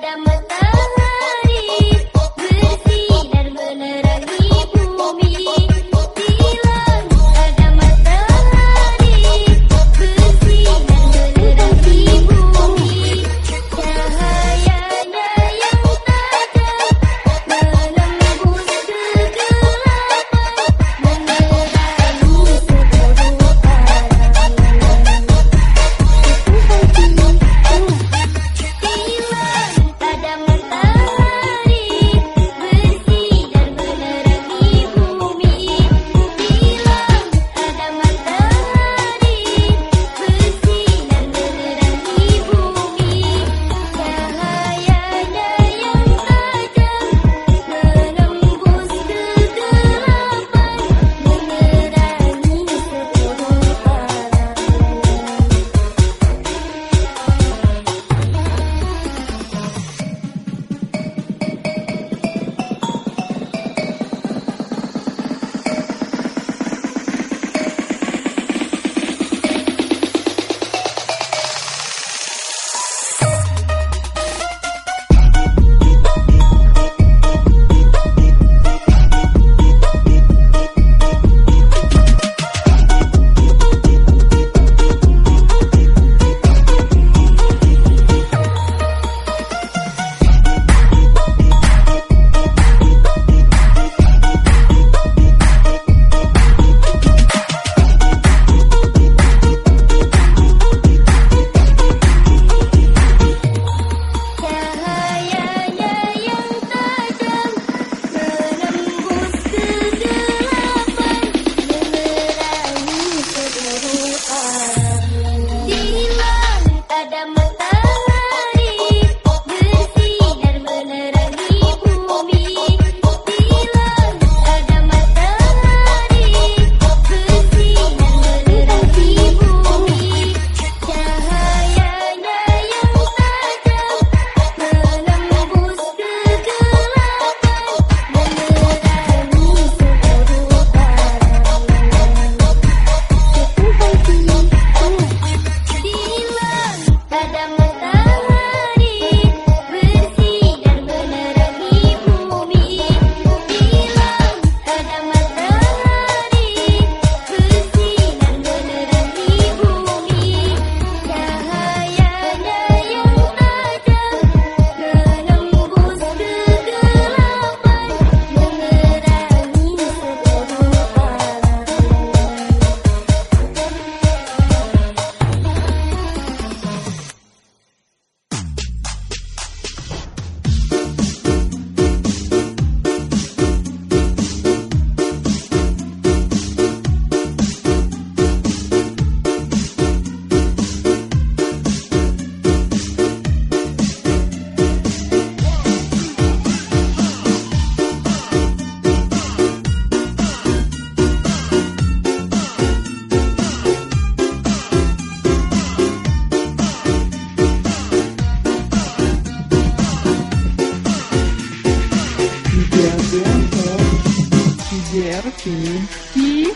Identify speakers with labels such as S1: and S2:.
S1: cada sim. Ih,